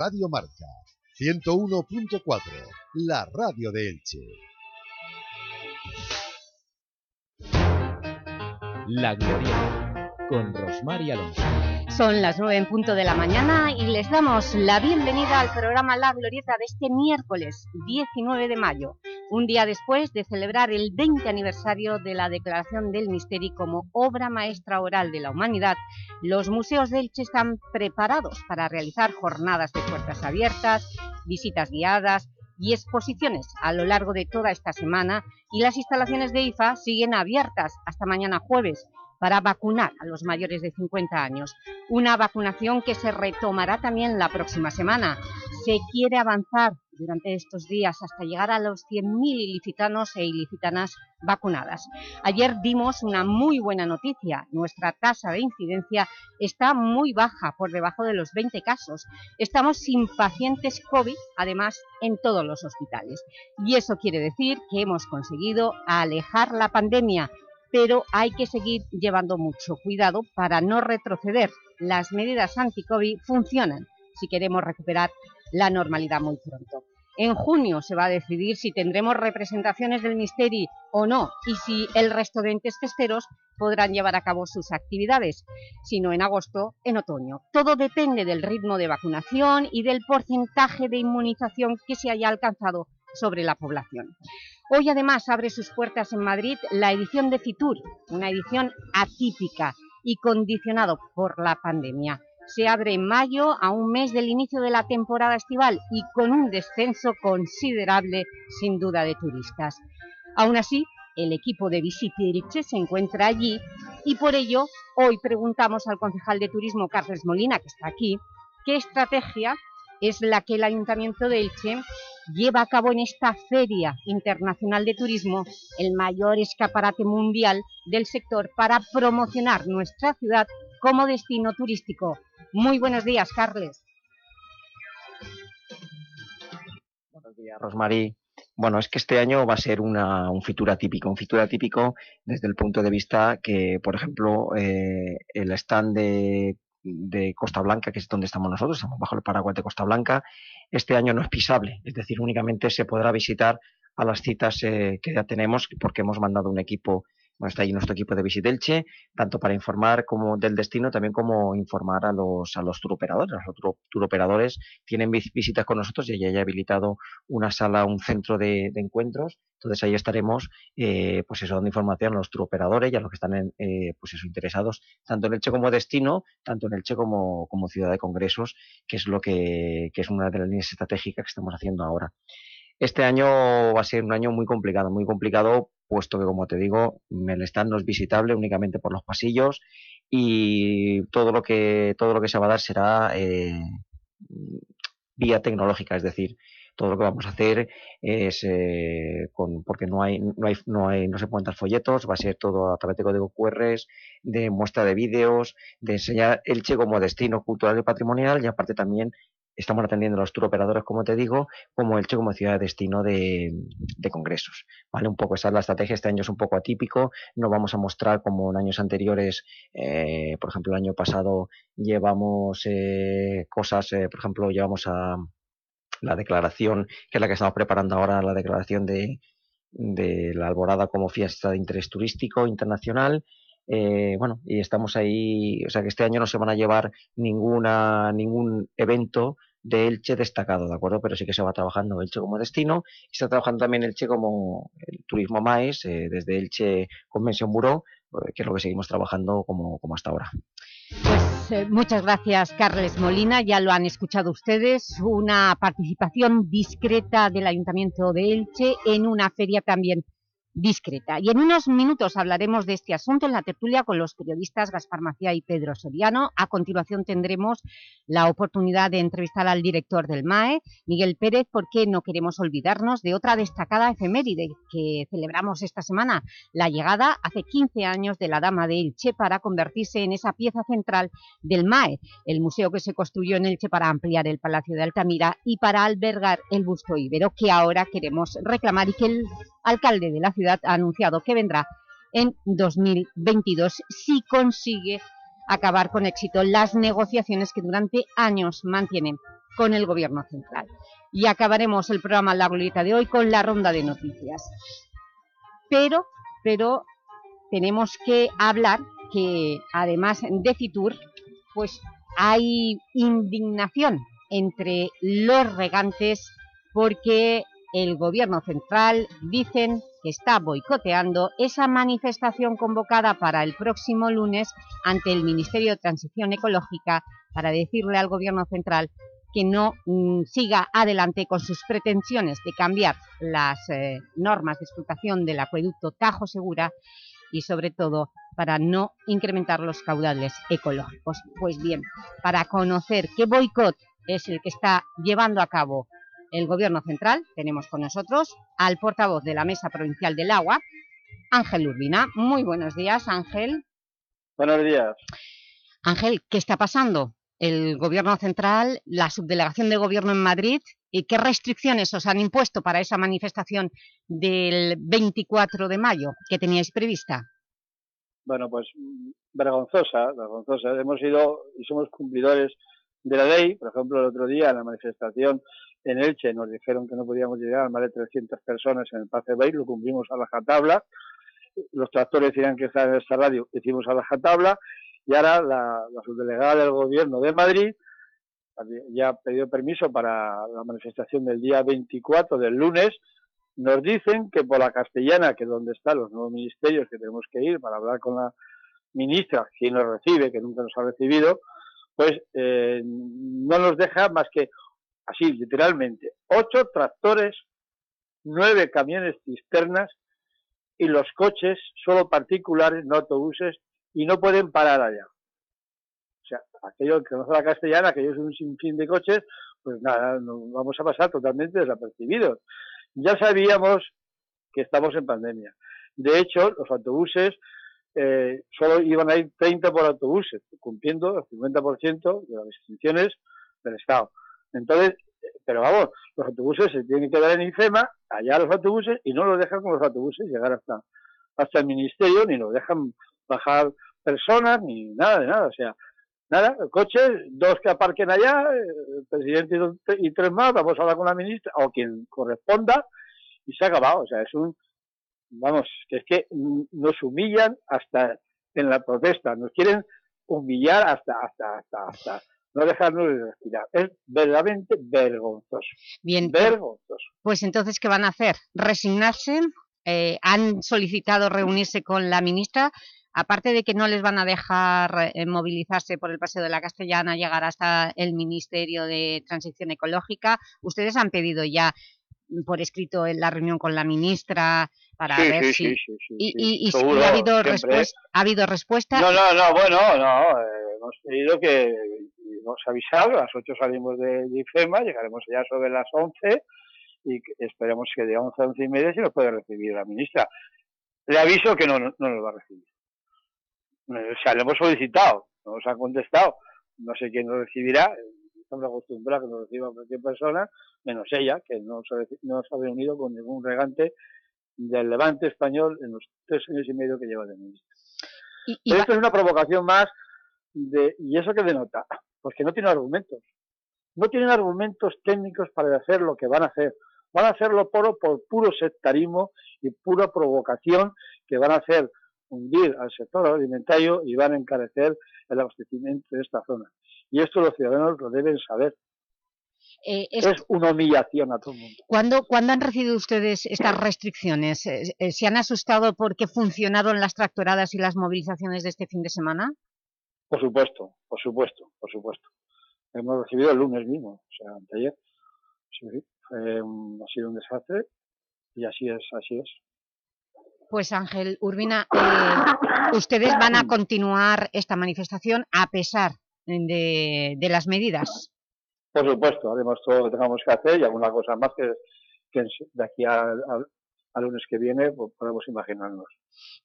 Radio Marca 101.4, la radio de Elche. La Gloria con Rosmar y Alonso. Son las nueve en punto de la mañana y les damos la bienvenida al programa La Glorieta de este miércoles 19 de mayo, un día después de celebrar el 20 aniversario de la Declaración del Misteri como obra maestra oral de la humanidad. Los museos de Elche están preparados para realizar jornadas de puertas abiertas, visitas guiadas, y exposiciones a lo largo de toda esta semana y las instalaciones de IFA siguen abiertas hasta mañana jueves para vacunar a los mayores de 50 años. Una vacunación que se retomará también la próxima semana. Se quiere avanzar durante estos días hasta llegar a los 100.000 ilicitanos e ilicitanas vacunadas. Ayer dimos una muy buena noticia. Nuestra tasa de incidencia está muy baja, por debajo de los 20 casos. Estamos sin pacientes COVID, además, en todos los hospitales. Y eso quiere decir que hemos conseguido alejar la pandemia pero hay que seguir llevando mucho cuidado para no retroceder. Las medidas anti-COVID funcionan si queremos recuperar la normalidad muy pronto. En junio se va a decidir si tendremos representaciones del Misteri o no y si el resto de entes festeros podrán llevar a cabo sus actividades, sino en agosto, en otoño. Todo depende del ritmo de vacunación y del porcentaje de inmunización que se haya alcanzado sobre la población. Hoy además abre sus puertas en Madrid la edición de Fitur, una edición atípica y condicionado por la pandemia. Se abre en mayo a un mes del inicio de la temporada estival y con un descenso considerable sin duda de turistas. Aún así, el equipo de Visitiriche se encuentra allí y por ello hoy preguntamos al concejal de Turismo Carles Molina, que está aquí, qué estrategia es la que el Ayuntamiento de Elche lleva a cabo en esta Feria Internacional de Turismo, el mayor escaparate mundial del sector para promocionar nuestra ciudad como destino turístico. Muy buenos días, Carles. Buenos días, Rosmarí. Bueno, es que este año va a ser un fitura típico, un fitura típico desde el punto de vista que, por ejemplo, eh, el stand de de Costa Blanca, que es donde estamos nosotros, estamos bajo el paraguas de Costa Blanca, este año no es pisable, es decir, únicamente se podrá visitar a las citas eh, que ya tenemos, porque hemos mandado un equipo bueno, está ahí nuestro equipo de Visitelche, tanto para informar como del destino, también como informar a los, a los turoperadores. Los turoperadores tienen visitas con nosotros y ya hay habilitado una sala, un centro de, encuentros. Entonces ahí estaremos, eh, pues eso, dando información a los turoperadores y a los que están eh, pues eso, interesados, tanto en Elche como destino, tanto en Elche como, como ciudad de congresos, que es lo que, que es una de las líneas estratégicas que estamos haciendo ahora. Este año va a ser un año muy complicado, muy complicado, puesto que, como te digo, el stand no es visitable únicamente por los pasillos y todo lo que, todo lo que se va a dar será eh, vía tecnológica, es decir, todo lo que vamos a hacer es eh, con, porque no hay, no hay, no hay, no se pueden dar folletos, va a ser todo a través de código QR, de muestra de vídeos, de enseñar Elche como destino cultural y patrimonial y aparte también estamos atendiendo a los tour operadores, como te digo, como Elche como ciudad de destino de, congresos. ¿vale? Un poco esa es la estrategia. Este año es un poco atípico. No vamos a mostrar como en años anteriores, eh, por ejemplo, el año pasado llevamos eh, cosas, eh, por ejemplo, llevamos a la declaración, que es la que estamos preparando ahora, la declaración de, de la Alborada como fiesta de interés turístico internacional. bueno, y estamos ahí, o sea que este año no se van a llevar ninguna, ningún evento de Elche destacado, ¿de acuerdo? Pero sí que se va trabajando Elche como destino y está trabajando también Elche como el turismo más, eh, desde Elche Convención Buró, eh, que es lo que seguimos trabajando como, como hasta ahora. Pues eh, muchas gracias, Carles Molina. Ya lo han escuchado ustedes, una participación discreta del Ayuntamiento de Elche en una feria también discreta. Y en unos minutos hablaremos de este asunto en la tertulia con los periodistas Gaspar Macía y Pedro Soriano. A continuación tendremos la oportunidad de entrevistar al director del MAE, Miguel Pérez, porque no queremos olvidarnos de otra destacada efeméride que celebramos esta semana, la llegada hace 15 años de la Dama de Elche para convertirse en esa pieza central del MAE, el museo que se construyó en Elche para ampliar el Palacio de Altamira y para albergar el busto íbero que ahora queremos reclamar y que el alcalde de la ciudad ha anunciado que vendrá en 2022 si consigue acabar con éxito las negociaciones que durante años mantienen con el Gobierno Central. Y acabaremos el programa La Glorieta de hoy con la ronda de noticias. Pero, pero tenemos que hablar que además de Fitur, pues hay indignación entre los regantes porque el Gobierno Central dicen que está boicoteando esa manifestación convocada para el próximo lunes ante el Ministerio de Transición Ecológica para decirle al Gobierno Central que no mm, siga adelante con sus pretensiones de cambiar las eh, normas de explotación del acueducto Tajo Segura y sobre todo para no incrementar los caudales ecológicos. Pues bien, para conocer qué boicot es el que está llevando a cabo el Gobierno Central, tenemos con nosotros al portavoz de la Mesa Provincial del Agua, Ángel Urbina. Muy buenos días, Ángel. Buenos días. Ángel, ¿qué está pasando? El Gobierno Central, la Subdelegación de Gobierno en Madrid, ¿y qué restricciones os han impuesto para esa manifestación del 24 de mayo que teníais prevista? Bueno, pues vergonzosa, vergonzosa. Hemos sido y somos cumplidores de la ley. Por ejemplo, el otro día en la manifestación en Elche nos dijeron que no podíamos llegar más de 300 personas en el Pase Bay, lo cumplimos a la jatabla. Los tractores decían que estaba en esta radio, hicimos a la jatabla. Y ahora la, subdelegada del Gobierno de Madrid ya ha pedido permiso para la manifestación del día 24 del lunes. Nos dicen que por la castellana, que es donde están los nuevos ministerios que tenemos que ir para hablar con la ministra, quien nos recibe, que nunca nos ha recibido, pues eh, no nos deja más que así literalmente, ocho tractores, nueve camiones cisternas y los coches solo particulares, no autobuses, y no pueden parar allá. O sea, aquello que conoce la castellana, que es un sinfín de coches, pues nada, nos vamos a pasar totalmente desapercibidos. Ya sabíamos que estamos en pandemia. De hecho, los autobuses eh, solo iban a ir 30 por autobuses, cumpliendo el 50% de las restricciones del Estado. Entonces, pero vamos, los autobuses se tienen que dar en IFEMA, allá los autobuses, y no los dejan con los autobuses llegar hasta, hasta el ministerio, ni los dejan bajar personas, ni nada de nada. O sea, nada, coches, dos que aparquen allá, el presidente y tres más, vamos a hablar con la ministra, o quien corresponda, y se ha acabado. O sea, es un, vamos, que es que nos humillan hasta en la protesta, nos quieren humillar hasta, hasta, hasta, hasta no dejarnos de respirar. Es verdaderamente vergonzoso. Bien, vergonzoso. Pues entonces, ¿qué van a hacer? ¿Resignarse? Eh, ¿Han solicitado reunirse con la ministra? Aparte de que no les van a dejar eh, movilizarse por el Paseo de la Castellana, llegar hasta el Ministerio de Transición Ecológica, ¿ustedes han pedido ya por escrito en la reunión con la ministra para ver si... y, ha, habido ha habido respuesta. No, no, no, bueno, no, eh, hemos pedido que hemos avisado, a las 8 salimos de, IFEMA, llegaremos allá sobre las 11 y esperemos que de 11 a 11 y media se nos puede recibir la ministra. Le aviso que no, no, nos va a recibir. O sea, le hemos solicitado, no nos ha contestado, no sé quién nos recibirá, estamos acostumbrados a que nos reciba cualquier persona, menos ella, que no se, no se ha reunido con ningún regante del levante español en los tres años y medio que lleva de ministra. Y, esto es una provocación más de, ¿y eso que denota? Pues que no tiene argumentos. No tienen argumentos técnicos para hacer lo que van a hacer. Van a hacerlo por, por puro sectarismo y pura provocación que van a hacer hundir al sector alimentario y van a encarecer el abastecimiento de esta zona. Y esto los ciudadanos lo deben saber. Eh, es, una humillación a todo el mundo. ¿Cuándo, han recibido ustedes estas restricciones? Eh, eh, ¿Se han asustado porque funcionaron las tractoradas y las movilizaciones de este fin de semana? Por supuesto, por supuesto, por supuesto. Hemos recibido el lunes mismo, o sea, anteayer. Sí, ha sido un desastre y así es, así es. Pues Ángel Urbina, ustedes van a continuar esta manifestación a pesar de, de las medidas. Por supuesto, haremos todo lo que tengamos que hacer y alguna cosa más que, de aquí al lunes que viene pues, podemos imaginarnos.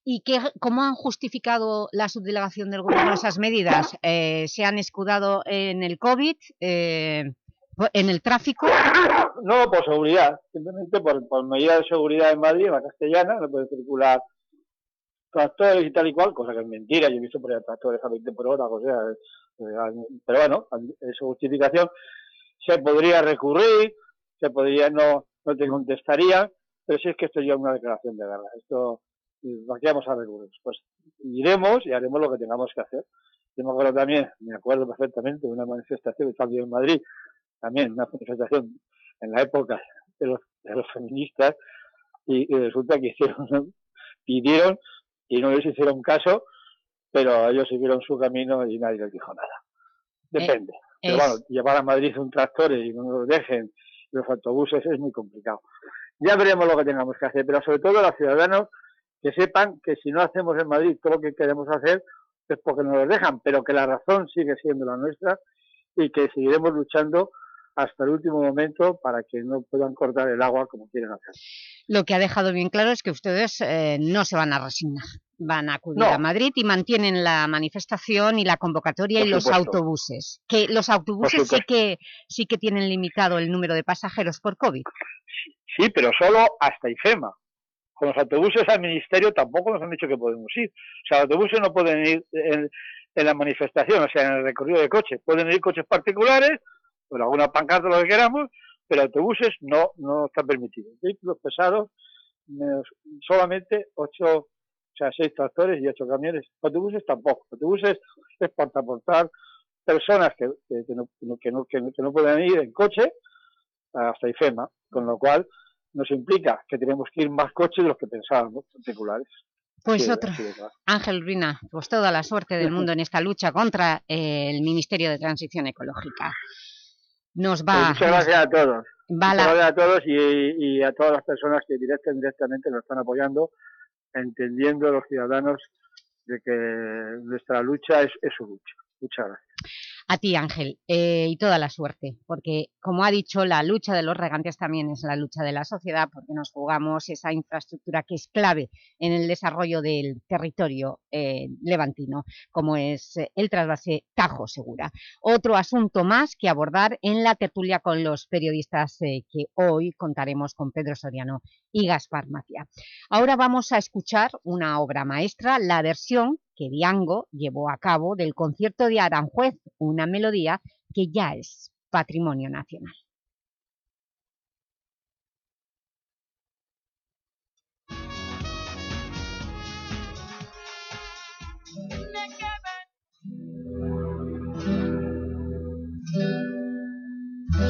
¿Y qué, cómo han justificado la subdelegación del Gobierno esas medidas? Eh, ¿Se han escudado en el COVID, eh, en el tráfico? No, por seguridad, simplemente por, por medidas de seguridad en Madrid, en la castellana, no puede circular tractores y tal y cual, cosa que es mentira, yo he visto por ahí tractores a 20 por hora, o sea, eh, pero bueno, es justificación se podría recurrir, se podría, no, no te contestaría, pero si es que esto ya es una declaración de guerra. Esto, ¿para vamos a recurrir? Pues iremos y haremos lo que tengamos que hacer. Yo me acuerdo también, me acuerdo perfectamente de una manifestación que estaba en Madrid, también una manifestación en la época de los, de los feministas, y, resulta que hicieron, pidieron y no les hicieron caso, pero ellos siguieron su camino y nadie les dijo nada. Depende. Pero bueno, llevar a Madrid un tractor y no nos dejen los autobuses es muy complicado. Ya veremos lo que tengamos que hacer, pero sobre todo los ciudadanos que sepan que si no hacemos en Madrid todo lo que queremos hacer es porque no nos dejan, pero que la razón sigue siendo la nuestra y que seguiremos luchando hasta el último momento para que no puedan cortar el agua como quieren hacer. Lo que ha dejado bien claro es que ustedes eh, no se van a resignar, van a acudir a Madrid y mantienen la manifestación y la convocatoria y los autobuses. Que los autobuses sí que, sí que tienen limitado el número de pasajeros por COVID. Sí, pero solo hasta IFEMA. Con los autobuses al Ministerio tampoco nos han dicho que podemos ir. O sea, los autobuses no pueden ir en, la manifestación, o sea, en el recorrido de coche. Pueden ir coches particulares con alguna pancarta, lo que queramos, pero autobuses no, no está permitido. Vehículos pesados, solamente ocho, o sea, seis tractores y ocho camiones. Autobuses tampoco. Autobuses es para transportar personas que, que, no, que, no, que, no, pueden ir en coche hasta IFEMA, con lo cual nos implica que tenemos que ir más coches de los que pensábamos, particulares. Pues otro. Ángel Rina, pues toda la suerte del mundo en esta lucha contra el Ministerio de Transición Ecológica nos va... Pues muchas gracias a todos. Muchas gracias a todos y, y, a todas las personas que directa e indirectamente nos están apoyando, entendiendo los ciudadanos de que nuestra lucha es, es su lucha. Muchas gracias. A ti, Ángel, eh, y toda la suerte, porque, como ha dicho, la lucha de los regantes también es la lucha de la sociedad, porque nos jugamos esa infraestructura que es clave en el desarrollo del territorio eh, levantino, como es eh, el trasvase Tajo Segura. Otro asunto más que abordar en la tertulia con los periodistas que hoy contaremos con Pedro Soriano y Gaspar Macia. Ahora vamos a escuchar una obra maestra, la versión que Diango llevó a cabo del concierto de Aranjuez, una melodía que ya es patrimonio nacional.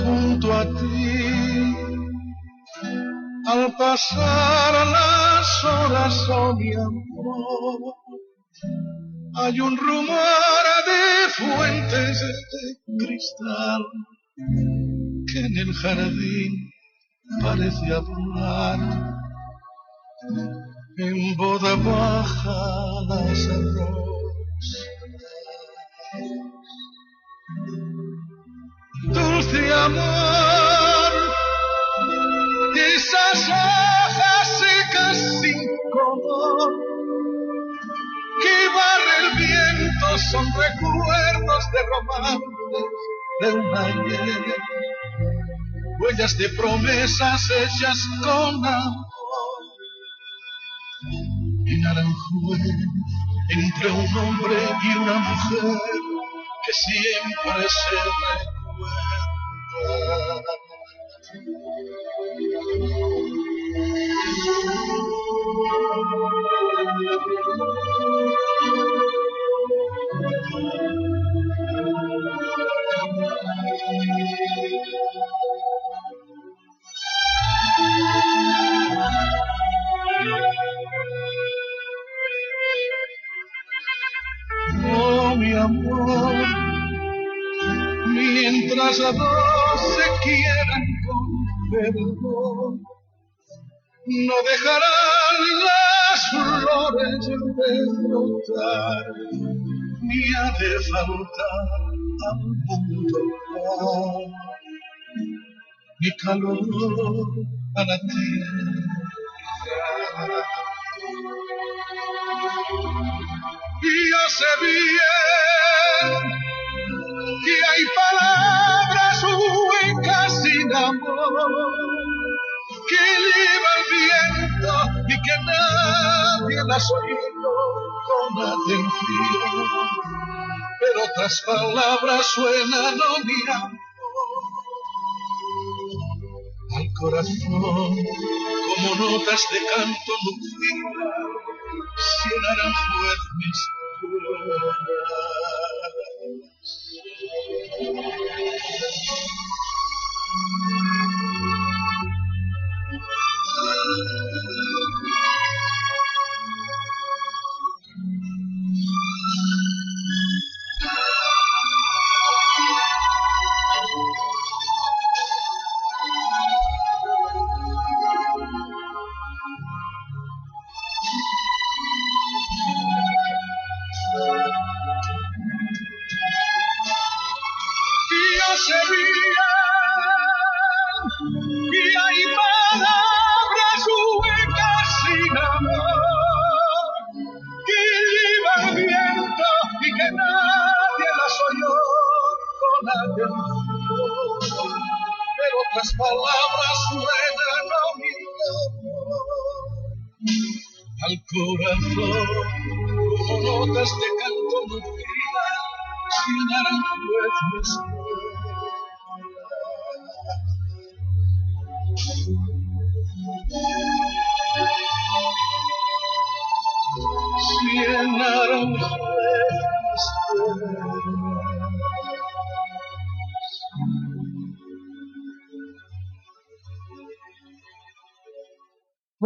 Junto a ti, al pasar las horas, oh mi amor, hay un rumor de fuentes de cristal que en el jardín parece hablar. En boda baja las rosas. Dulce amor, esas hojas secas sin color son recuerdos de romances de un ayer, huellas de promesas hechas con amor. Y Naranjuez, entre un hombre y una mujer que siempre se recuerda. Mientras a dos se quieran con perdón no dejarán las flores de brotar, ni ha de faltar al mundo ni calor a la tierra. Y yo sé bien que hay palabras huecas sin amor que lleva el viento y que nadie las oído con atención. Pero otras palabras suenan, oh mi amor, corazón como notas de canto lucida, si el aranjuez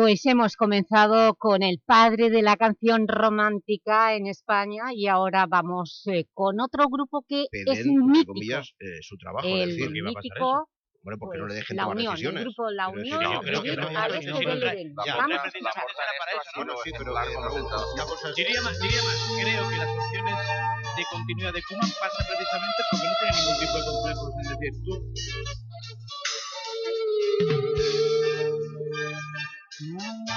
Pues hemos comenzado con el padre de la canción romántica en España y ahora vamos eh, con otro grupo que es mítico. Comillas, eh, su trabajo, el decir, que iba a pasar eso. Bueno, porque no le pues, dejen la tomar Unión, decisiones. el grupo La Unión, de creo que no, no, este no, no, Vamos sí, pero es- Diría más, diría más, creo que las opciones de continuidad de Koeman pasa precisamente porque no tiene ningún tipo de complejos. Es decir, tú Siendo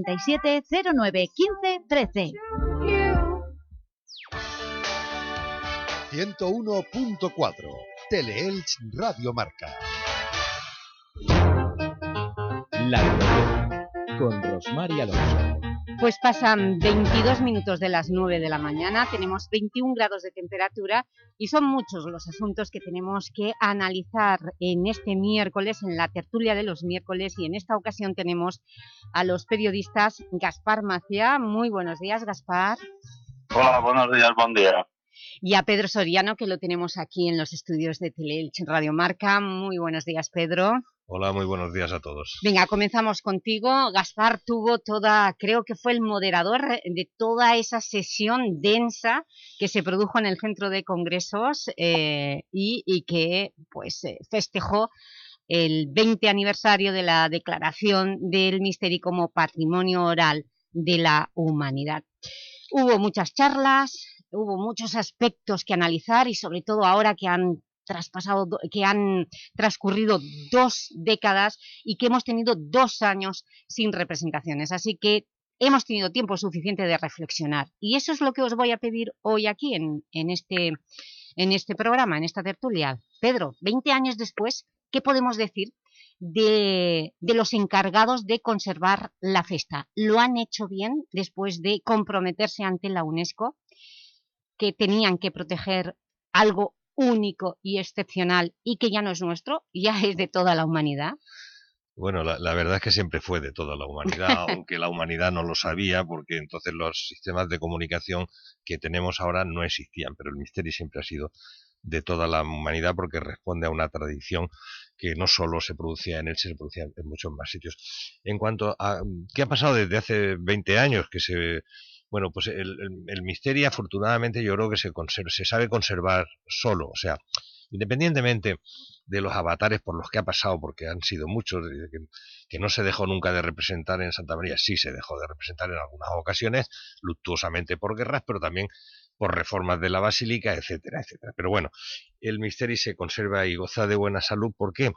637 09 15 13. 101.4 Teleelch Radio Marca. La con Rosmar y Alonso. Pues pasan 22 minutos de las 9 de la mañana, tenemos 21 grados de temperatura y son muchos los asuntos que tenemos que analizar en este miércoles, en la tertulia de los miércoles y en esta ocasión tenemos a los periodistas Gaspar Macia. Muy buenos días, Gaspar. Hola, buenos días, buen día. Y a Pedro Soriano, que lo tenemos aquí en los estudios de Teleelch Radio Marca. Muy buenos días, Pedro. Hola, muy buenos días a todos. Venga, comenzamos contigo. Gaspar tuvo toda, creo que fue el moderador de toda esa sesión densa que se produjo en el Centro de Congresos eh, y, y, que pues eh, festejó el 20 aniversario de la declaración del Misteri como Patrimonio Oral de la Humanidad. Hubo muchas charlas, hubo muchos aspectos que analizar y sobre todo ahora que han traspasado, que han transcurrido dos décadas y que hemos tenido dos años sin representaciones. Así que hemos tenido tiempo suficiente de reflexionar. Y eso es lo que os voy a pedir hoy aquí en, este, este programa, en esta tertulia. Pedro, 20 años después, ¿qué podemos decir de, de, los encargados de conservar la festa? ¿Lo han hecho bien después de comprometerse ante la UNESCO? que tenían que proteger algo único y excepcional y que ya no es nuestro, ya es de toda la humanidad? Bueno, la, la, verdad es que siempre fue de toda la humanidad, aunque la humanidad no lo sabía, porque entonces los sistemas de comunicación que tenemos ahora no existían, pero el misterio siempre ha sido de toda la humanidad porque responde a una tradición que no solo se producía en él, se producía en muchos más sitios. En cuanto a qué ha pasado desde hace 20 años que se bueno, pues el, misterio afortunadamente yo creo que se, conserva, se sabe conservar solo, o sea, independientemente de los avatares por los que ha pasado, porque han sido muchos, que, que, no se dejó nunca de representar en Santa María, sí se dejó de representar en algunas ocasiones, luctuosamente por guerras, pero también por reformas de la basílica, etcétera, etcétera. Pero bueno, el misterio se conserva y goza de buena salud, ¿por qué?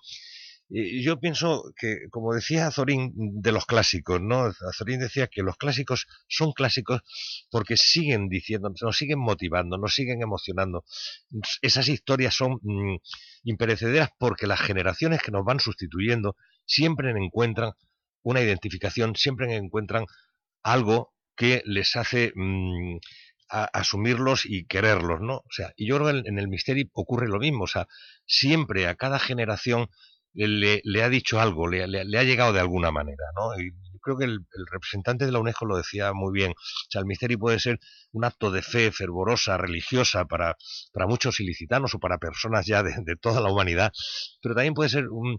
Yo pienso que, como decía Azorín de los clásicos, ¿no? Azorín decía que los clásicos son clásicos porque siguen diciendo, nos siguen motivando, nos siguen emocionando. Esas historias son mmm, imperecederas porque las generaciones que nos van sustituyendo siempre encuentran una identificación, siempre encuentran algo que les hace a, asumirlos y quererlos, ¿no? O sea, y yo creo que en el misterio ocurre lo mismo, o sea, siempre a cada generación le, le, ha dicho algo, le, le, ha llegado de alguna manera, ¿no? Y yo creo que el, representante de la UNESCO lo decía muy bien. O sea, el misterio puede ser un acto de fe fervorosa, religiosa para, para muchos ilicitanos o para personas ya de, de toda la humanidad, pero también puede ser un,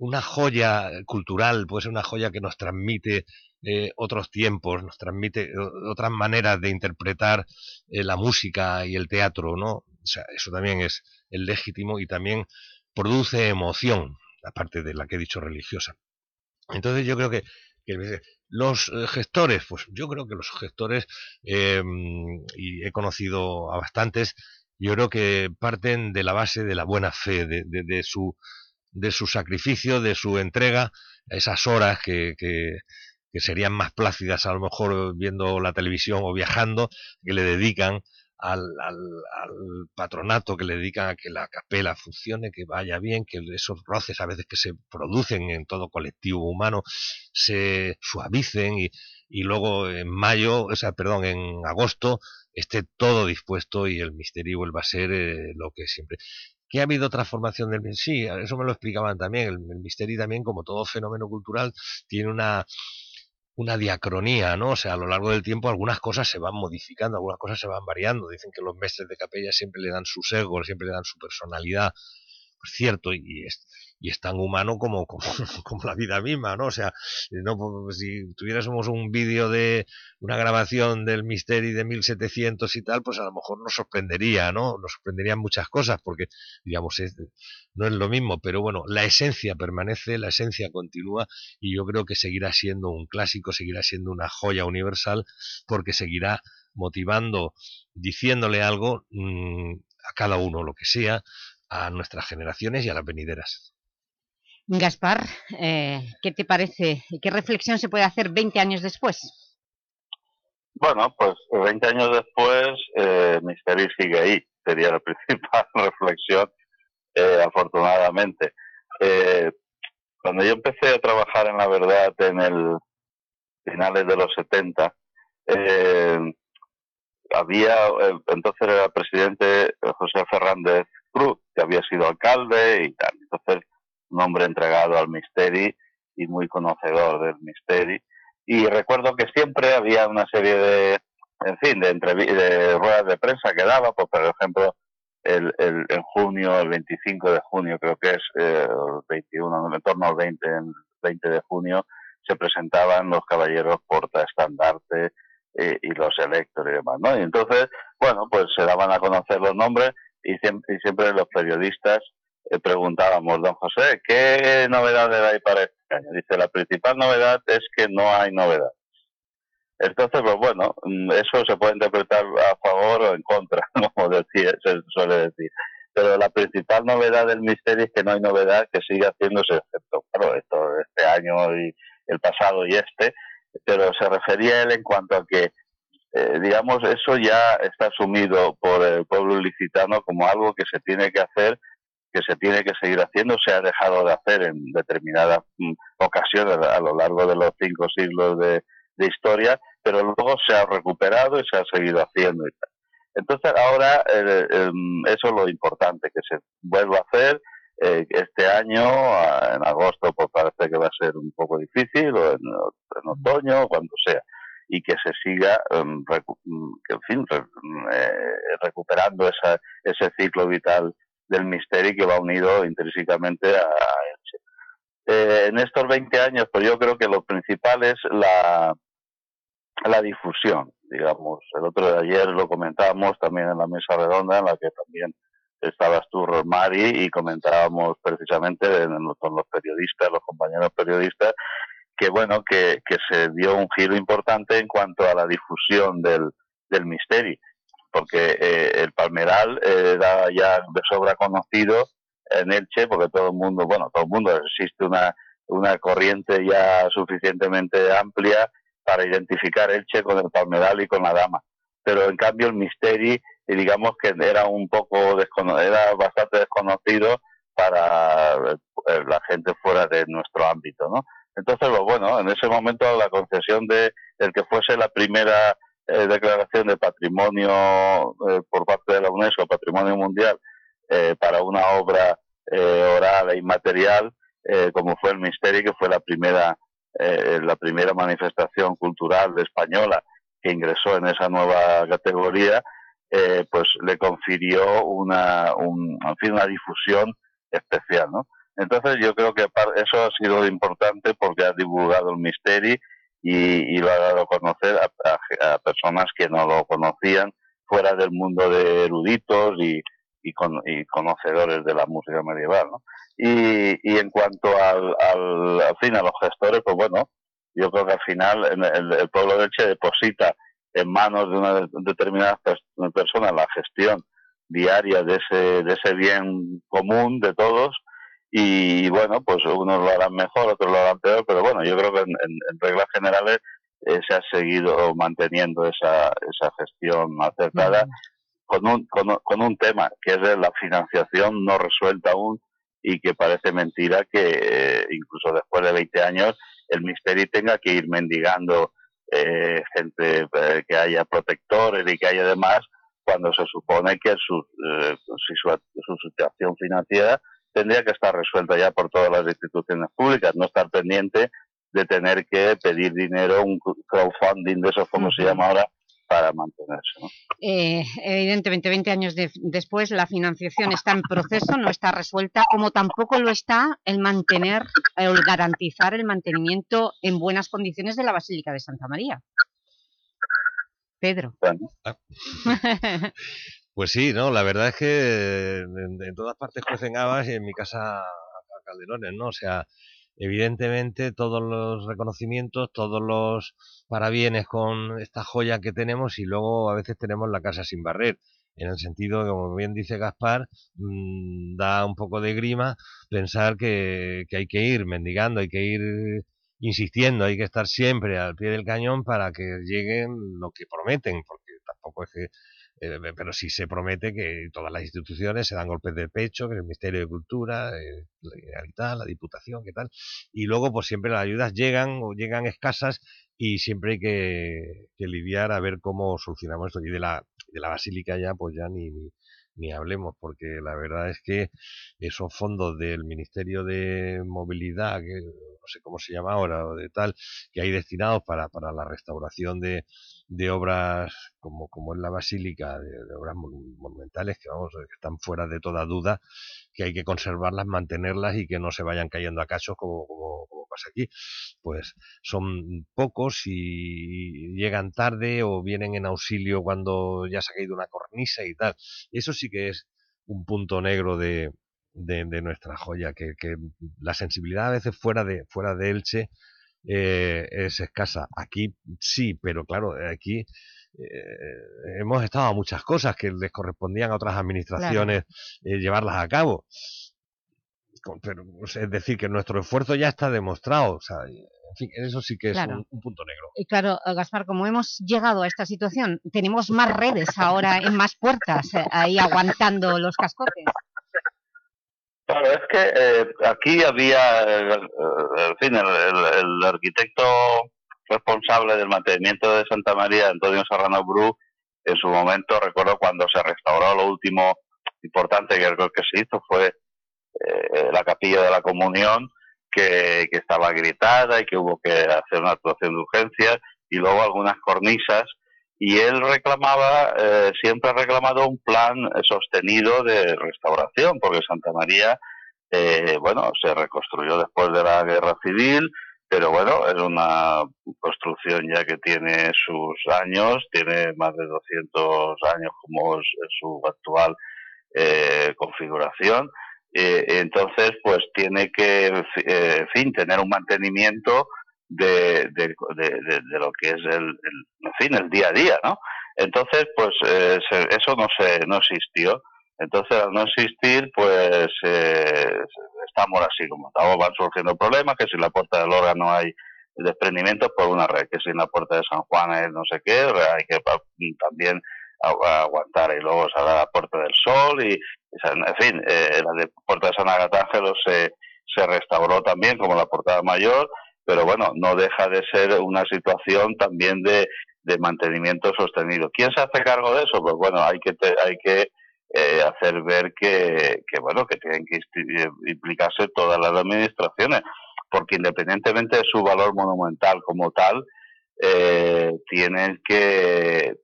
una joya cultural, puede ser una joya que nos transmite eh, otros tiempos, nos transmite otras maneras de interpretar eh, la música y el teatro, ¿no? O sea, eso también es el legítimo y también produce emoción, aparte de la que he dicho religiosa. Entonces yo creo que, que los eh, gestores, pues yo creo que los gestores, eh, y he conocido a bastantes, yo creo que parten de la base de la buena fe, de, de, de su, de su sacrificio, de su entrega, esas horas que, que, que serían más plácidas a lo mejor viendo la televisión o viajando, que le dedican al, al, patronato que le dedican a que la capela funcione, que vaya bien, que esos roces a veces que se producen en todo colectivo humano se suavicen y, y luego en mayo, o sea, perdón, en agosto esté todo dispuesto y el misterio vuelva a ser eh, lo que siempre. ¿Que ha habido transformación del Sí, eso me lo explicaban también. El misterio también, como todo fenómeno cultural, tiene una una diacronía, ¿no? O sea, a lo largo del tiempo algunas cosas se van modificando, algunas cosas se van variando. Dicen que los mestres de capella siempre le dan su ego, siempre le dan su personalidad. Pues cierto, y es, y es tan humano como, como, como, la vida misma, ¿no? O sea, no, pues, si tuviéramos un vídeo de una grabación del Misteri de 1700 y tal, pues a lo mejor nos sorprendería, ¿no? Nos sorprenderían muchas cosas porque, digamos, no es lo mismo, pero bueno, la esencia permanece, la esencia continúa y yo creo que seguirá siendo un clásico, seguirá siendo una joya universal porque seguirá motivando, diciéndole algo mmm, a cada uno, lo que sea, a nuestras generaciones y a las venideras. Gaspar, eh, ¿qué te parece? ¿Qué reflexión se puede hacer 20 años después? Bueno, pues 20 años después, eh, Misteri sigue ahí, sería la principal reflexión, eh, afortunadamente. Eh, cuando yo empecé a trabajar en la verdad en el finales de los 70, eh, había, entonces era presidente José Fernández Cruz, que había sido alcalde y tal. Entonces, un hombre entregado al Misteri y muy conocedor del Misteri. Y recuerdo que siempre había una serie de, en fin, de, de ruedas de prensa que daba, pues, por ejemplo, el, el, en junio, el 25 de junio, creo que es eh, el 21, en torno al 20, el 20 de junio, se presentaban los caballeros porta estandarte eh, y los electos y demás, ¿no? Y entonces, bueno, pues se daban a conocer los nombres y siempre, y siempre los periodistas preguntábamos, don José, ¿qué novedades hay para este año? Dice, la principal novedad es que no hay novedad. Entonces, pues bueno, mm, eso se puede interpretar a favor o en contra, como decía, se suele decir. Pero la principal novedad del misterio es que no hay novedad que siga haciéndose, excepto, claro, esto, este año y el pasado y este, pero se refería él en cuanto a que, eh, digamos, eso ya está asumido por el pueblo licitano como algo que se tiene que hacer que se tiene que seguir haciendo, se ha dejado de hacer en determinadas mm, ocasiones a lo largo de los cinco siglos de, de, historia, pero luego se ha recuperado y se ha seguido haciendo. Y tal. Entonces ahora eso es lo importante, que se vuelva a hacer. Eh, este año, en agosto, pues parece que va a ser un poco difícil, o en, otoño, cuando sea y que se siga, um, recu que, en fin, eh, recuperando esa, ese ciclo vital del misterio que va unido intrínsecamente a Elche. Eh, en estos 20 años, pues yo creo que lo principal es la, la difusión, digamos. El otro de ayer lo comentábamos también en la mesa redonda, en la que también estabas tú, Rosmari, y comentábamos precisamente con los periodistas, los compañeros periodistas, que bueno, que, que se dio un giro importante en cuanto a la difusión del, del misterio porque eh, el Palmeral eh, era ya de sobra conocido en Elche, porque todo el mundo, bueno, todo el mundo, existe una, una corriente ya suficientemente amplia para identificar Elche con el Palmeral y con la Dama. Pero en cambio el Misteri, digamos que era un poco descono era bastante desconocido para eh, la gente fuera de nuestro ámbito, ¿no? Entonces, bueno, en ese momento la concesión de el que fuese la primera eh, declaración de patrimonio eh, por parte de la UNESCO, patrimonio mundial, eh, para una obra oral e inmaterial, como fue el Misterio, que fue la primera, la primera manifestación cultural española que ingresó en esa nueva categoría, pues le confirió una, un, fin, una difusión especial, ¿no? Entonces yo creo que eso ha sido importante porque ha divulgado el misterio y, y lo ha dado a conocer a, a, a, personas que no lo conocían fuera del mundo de eruditos y, y, con, y conocedores de la música medieval. ¿no? Y, y en cuanto al, al, al fin a los gestores, pues bueno, yo creo que al final el, el pueblo de Elche deposita en manos de una determinada persona la gestión diaria de ese, de ese bien común de todos y bueno, pues unos lo harán mejor, otros lo harán peor, pero bueno, yo creo que en, en, en reglas generales eh, se ha seguido manteniendo esa, esa gestión acertada con, un, con, con, un tema que es de la financiación no resuelta aún y que parece mentira que eh, incluso después de 20 años el Misteri tenga que ir mendigando eh, gente eh, que haya protectores y que haya demás cuando se supone que su, eh, su, su situación financiera tendría que estar resuelta ya por todas las instituciones públicas, no estar pendiente de tener que pedir dinero, un crowdfunding de esos, como se llama ahora, para mantenerse. ¿no? Eh, evidentemente, 20 años de- después, la financiación está en proceso, no está resuelta, como tampoco lo está el mantener, el garantizar el mantenimiento en buenas condiciones de la Basílica de Santa María. Pedro. Pues sí, no, la verdad es que en, todas partes cuecen habas y en mi casa a calderones, ¿no? O sea, evidentemente todos los reconocimientos, todos los parabienes con esta joya que tenemos y luego a veces tenemos la casa sin barrer. En el sentido, como bien dice Gaspar, mm, da un poco de grima pensar que, que hay que ir mendigando, hay que ir insistiendo, hay que estar siempre al pie del cañón para que lleguen lo que prometen, porque tampoco es que eh, pero sí se promete que todas las instituciones se dan golpes de pecho, que el Ministerio de Cultura, eh, la Generalitat, la Diputación, que tal, y luego pues siempre las ayudas llegan o llegan escasas y siempre hay que, que lidiar a ver cómo solucionamos esto. Y de la, de la Basílica ya pues ya ni, ni, ni hablemos, porque la verdad es que esos fondos del Ministerio de Movilidad, que no sé cómo se llama ahora, o de tal, que hay destinados para, para la restauración de, de obras como, como es la Basílica, de, obras mon- monumentales que vamos, que están fuera de toda duda, que hay que conservarlas, mantenerlas y que no se vayan cayendo a cachos como, como, pasa aquí. Pues son pocos y llegan tarde o vienen en auxilio cuando ya se ha caído una cornisa y tal. Eso sí que es un punto negro de, de, nuestra joya, que, que la sensibilidad a veces fuera de, fuera de Elche eh, es escasa. Aquí sí, pero claro, aquí eh, hemos estado a muchas cosas que les correspondían a otras administraciones eh, llevarlas a cabo. Con- Pero, es decir, que nuestro esfuerzo ya está demostrado. O sea, en fin, eso sí que es Claro. un, un punto negro. Y claro, eh, Gaspar, como hemos llegado a esta situación, tenemos más redes ahora en más puertas, eh, ahí aguantando los cascotes. Claro, es que eh, aquí había, eh, eh, en fin, el, el- el arquitecto responsable del mantenimiento de Santa María, Antonio Serrano Bru, en su momento, recuerdo cuando se restauró lo último importante que que se hizo fue eh, la capilla de la comunión, que, estaba gritada y que hubo que hacer una actuación de urgencia, y luego algunas cornisas, y él reclamaba, eh, siempre ha reclamado un plan sostenido de restauración, porque Santa María, eh, bueno, se reconstruyó después de la guerra civil, pero bueno, es una construcción ya que tiene sus años, tiene más de 200 años como es, su actual eh, configuración. Eh, entonces, pues tiene que, eh, en fin, tener un mantenimiento de, de, lo que es el, fin, el día a día, ¿no? Entonces, pues eh, eso no se, no existió. Entonces, al no existir, pues eh, estamos así como estamos, van surgiendo problemas, que si en la puerta del órgano hay desprendimientos por una red, que si en la puerta de San Juan es no sé qué, hay que también agu- aguantar y luego sale la puerta del sol y, en fin, eh, la de puerta de San Agatángelo se, se restauró también como la portada mayor, pero bueno, no deja de ser una situación también de, de mantenimiento sostenido. ¿Quién se hace cargo de eso? Pues bueno, hay que, te- hay que eh, hacer ver que, que, bueno, que tienen que eh, implicarse todas las administraciones, porque independientemente de su valor monumental como tal, eh, tienen que, eh,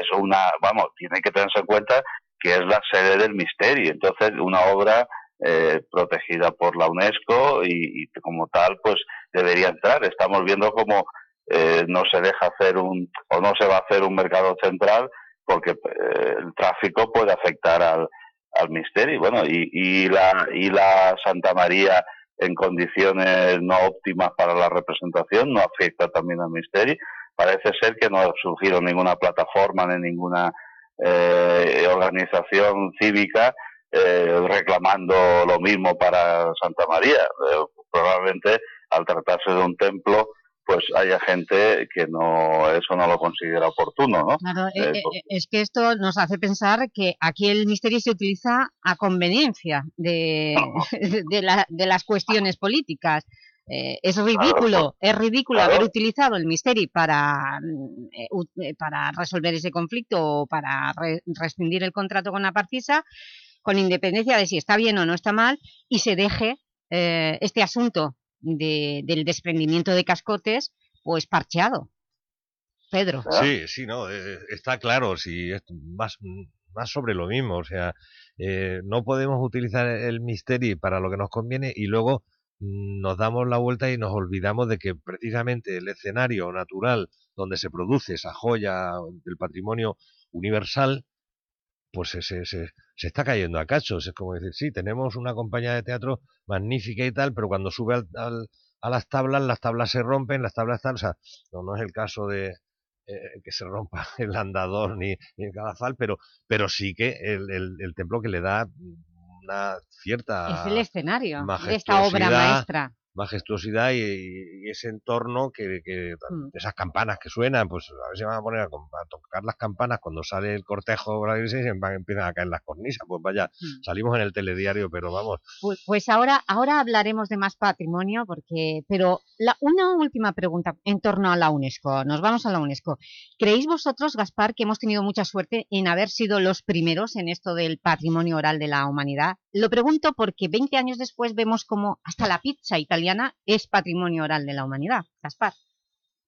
es una, vamos, tienen que tenerse en cuenta que es la sede del misterio, entonces una obra eh, protegida por la UNESCO y, como tal, pues debería entrar. Estamos viendo cómo eh, no se deja hacer un, o no se va a hacer un mercado central porque eh, el tráfico puede afectar al, al misterio. Bueno, y, y, la, y la Santa María en condiciones no óptimas para la representación no afecta también al misterio. Parece ser que no ha surgido ninguna plataforma ni ninguna eh, organización cívica eh, reclamando lo mismo para Santa María. Eh, probablemente al tratarse de un templo pues haya gente que no eso no lo considera oportuno, ¿no? Claro, Eh, eh, eh, es que esto nos hace pensar que aquí el misterio se utiliza a conveniencia de, de, la- de las cuestiones políticas. Eh, es ridículo, es ridículo haber utilizado el misterio para, mm, eh, para resolver ese conflicto o para re- rescindir el contrato con la Parcisa, con independencia de si está bien o no está mal, y se deje eh, este asunto de- del desprendimiento de cascotes, pues parcheado. Pedro. Sí, sí, no, eh, está claro, sí, es más, más sobre lo mismo, o sea, eh, no podemos utilizar el Misteri para lo que nos conviene y luego nos damos la vuelta y nos olvidamos de que precisamente el escenario natural donde se produce esa joya del patrimonio universal, pues se, se, se- está cayendo a cachos. Es como decir, sí, tenemos una compañía de teatro magnífica y tal, pero cuando sube al- al- a las tablas, las tablas se rompen, las tablas están, o sea, no, no es el caso de eh, que se rompa el andador ni, ni el cadafal, pero, pero sí que el, el- el templo que le da una cierta Es el escenario de esta obra maestra. Majestuosidad y, y ese entorno que, que- Mm. esas campanas que suenan, pues a ver si van a poner a, a tocar las campanas cuando sale el cortejo por la iglesia y se van- empiezan a caer las cornisas. Pues vaya, Mm. salimos en el telediario, pero vamos, Pues, pues ahora, ahora hablaremos de más patrimonio, porque, pero la, una última pregunta en torno a la UNESCO. Nos vamos a la UNESCO. ¿Creéis vosotros, Gaspar, que hemos tenido mucha suerte en haber sido los primeros en esto del patrimonio oral de la humanidad? Lo pregunto porque 20 años después vemos como hasta la pizza italiana es patrimonio oral de la humanidad. Gaspar.